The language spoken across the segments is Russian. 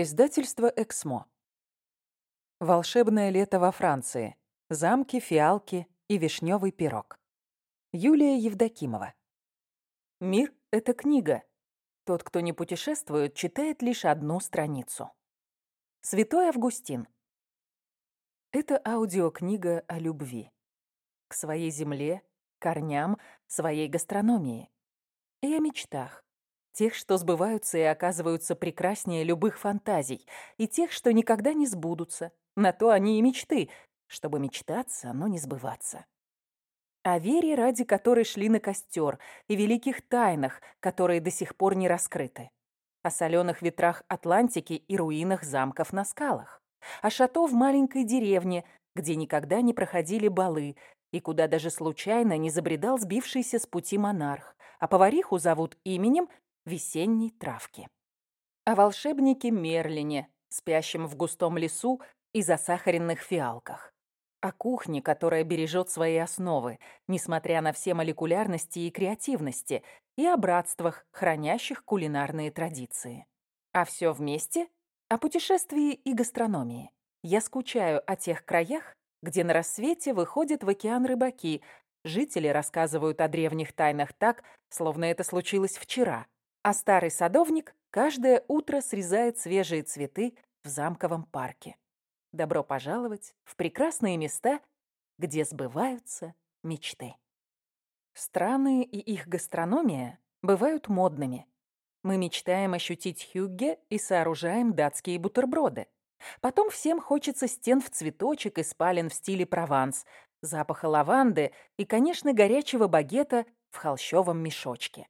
Издательство «Эксмо». Волшебное лето во Франции. Замки, фиалки и вишневый пирог. Юлия Евдокимова. Мир — это книга. Тот, кто не путешествует, читает лишь одну страницу. Святой Августин. Это аудиокнига о любви. К своей земле, корням, своей гастрономии. И о мечтах Тех, что сбываются и оказываются прекраснее любых фантазий, и тех, что никогда не сбудутся. На то они и мечты, чтобы мечтаться, но не сбываться. О вере, ради которой шли на костер, и великих тайнах, которые до сих пор не раскрыты. О соленых ветрах Атлантики и руинах замков на скалах. О шато в маленькой деревне, где никогда не проходили балы, и куда даже случайно не забредал сбившийся с пути монарх, а повариху зовут именем, весенней травки. О волшебнике Мерлине, спящем в густом лесу и засахаренных фиалках. О кухне, которая бережет свои основы, несмотря на все молекулярности и креативности, и о братствах, хранящих кулинарные традиции. А все вместе — о путешествии и гастрономии. Я скучаю о тех краях, где на рассвете выходят в океан рыбаки, жители рассказывают о древних тайнах так, словно это случилось вчера — а старый садовник каждое утро срезает свежие цветы в замковом парке. Добро пожаловать в прекрасные места, где сбываются мечты. Страны и их гастрономия бывают модными. Мы мечтаем ощутить хюгге и сооружаем датские бутерброды. Потом всем хочется стен в цветочек и спален в стиле Прованс, запаха лаванды и, конечно, горячего багета в холщовом мешочке.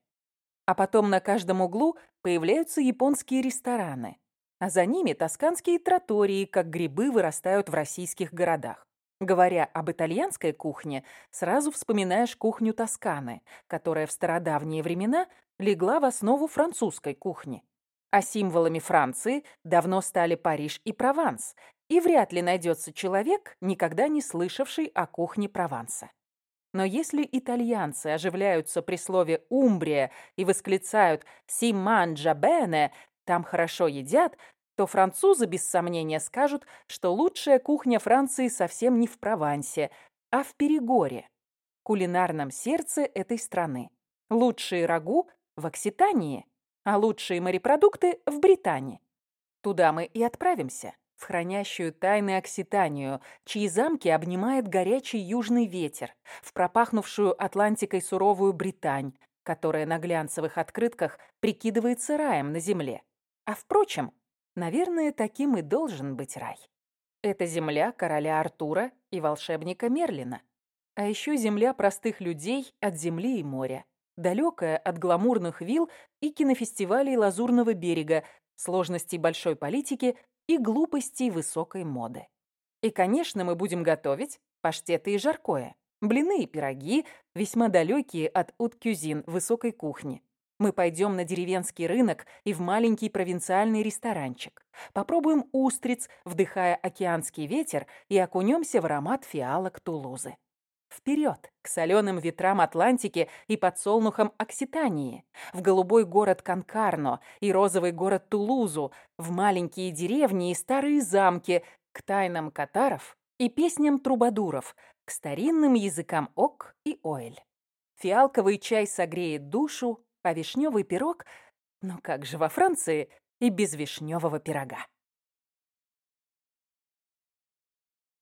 А потом на каждом углу появляются японские рестораны, а за ними тосканские тротории, как грибы вырастают в российских городах. Говоря об итальянской кухне, сразу вспоминаешь кухню Тосканы, которая в стародавние времена легла в основу французской кухни. А символами Франции давно стали Париж и Прованс, и вряд ли найдется человек, никогда не слышавший о кухне Прованса. Но если итальянцы оживляются при слове «Умбрия» и восклицают «Си манджа бене», там хорошо едят, то французы без сомнения скажут, что лучшая кухня Франции совсем не в Провансе, а в Перегоре, кулинарном сердце этой страны. Лучшие рагу в Окситании, а лучшие морепродукты в Британии. Туда мы и отправимся в хранящую тайны Окситанию, чьи замки обнимает горячий южный ветер, в пропахнувшую Атлантикой суровую Британь, которая на глянцевых открытках прикидывается раем на земле. А впрочем, наверное, таким и должен быть рай. Это земля короля Артура и волшебника Мерлина. А еще земля простых людей от земли и моря, далекая от гламурных вилл и кинофестивалей Лазурного берега, сложностей большой политики и глупостей высокой моды. И, конечно, мы будем готовить паштеты и жаркое, блины и пироги, весьма далекие от уткюзин высокой кухни. Мы пойдем на деревенский рынок и в маленький провинциальный ресторанчик. Попробуем устриц, вдыхая океанский ветер, и окунемся в аромат фиалок Тулузы. Вперед, к соленым ветрам Атлантики и подсолнухам Окситании, в голубой город Конкарно и розовый город Тулузу, в маленькие деревни и старые замки, к тайнам катаров и песням трубадуров, к старинным языкам ок и оэль. Фиалковый чай согреет душу, а вишневый пирог... Ну как же во Франции и без вишневого пирога?